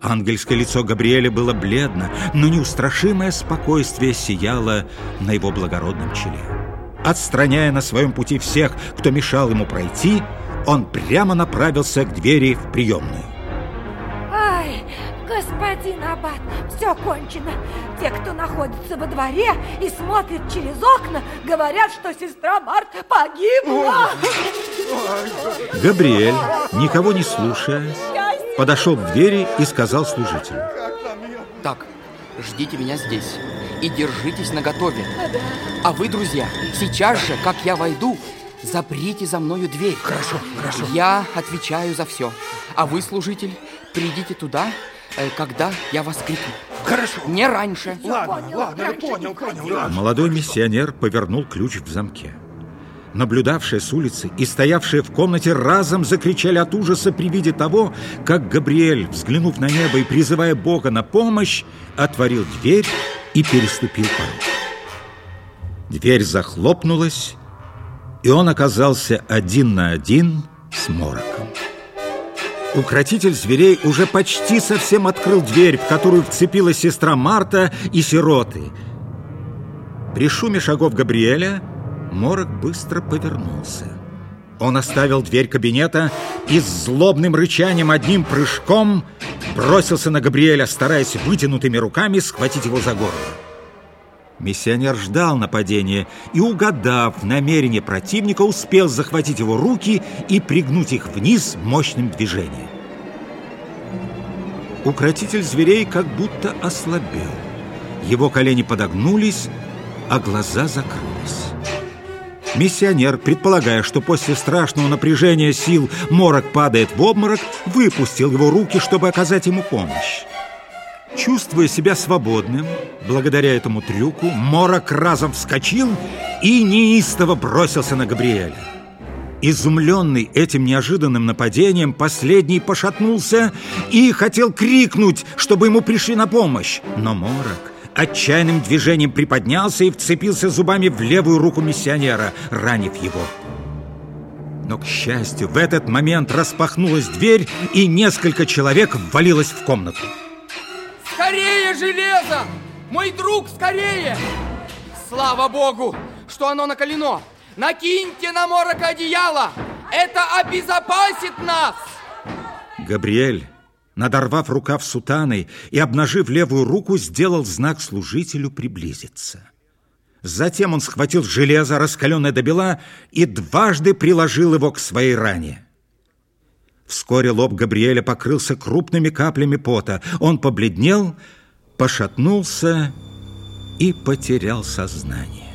Ангельское лицо Габриэля было бледно, но неустрашимое спокойствие сияло на его благородном челе. Отстраняя на своем пути всех, кто мешал ему пройти, он прямо направился к двери в приемную. Ай, господин Аббат, все кончено. Те, кто находится во дворе и смотрит через окна, говорят, что сестра Марта погибла. Габриэль, никого не слушая, подошел к двери и сказал служителю. Так, ждите меня здесь и держитесь наготове. А вы, друзья, сейчас же, как я войду, заприте за мною дверь. Хорошо, хорошо. Я отвечаю за все. А вы, служитель, придите туда, э, когда я вас крикну. Хорошо. Не раньше. Ладно, ладно, я понял, понял. Молодой миссионер повернул ключ в замке. Наблюдавшие с улицы и стоявшие в комнате разом закричали от ужаса при виде того, как Габриэль, взглянув на небо и призывая Бога на помощь, отворил дверь и переступил порог. Дверь захлопнулась, и он оказался один на один с Мороком. Укротитель зверей уже почти совсем открыл дверь, в которую вцепилась сестра Марта и сироты. При шуме шагов Габриэля Морок быстро повернулся. Он оставил дверь кабинета и с злобным рычанием одним прыжком бросился на Габриэля, стараясь вытянутыми руками схватить его за горло. Миссионер ждал нападения и, угадав намерение противника, успел захватить его руки и пригнуть их вниз мощным движением. Укротитель зверей как будто ослабел. Его колени подогнулись, а глаза закрылись. Миссионер, предполагая, что после страшного напряжения сил Морок падает в обморок, выпустил его руки, чтобы оказать ему помощь. Чувствуя себя свободным, благодаря этому трюку, Морок разом вскочил и неистово бросился на Габриэля. Изумленный этим неожиданным нападением, последний пошатнулся и хотел крикнуть, чтобы ему пришли на помощь. Но Морок отчаянным движением приподнялся и вцепился зубами в левую руку миссионера, ранив его. Но, к счастью, в этот момент распахнулась дверь, и несколько человек ввалилось в комнату. Скорее, железо! Мой друг, скорее! Слава Богу, что оно накалено! Накиньте на морок одеяло! Это обезопасит нас! Габриэль надорвав рукав сутаны и обнажив левую руку, сделал знак служителю приблизиться. Затем он схватил железо, раскаленное до бела, и дважды приложил его к своей ране. Вскоре лоб Габриэля покрылся крупными каплями пота. Он побледнел, пошатнулся и потерял сознание.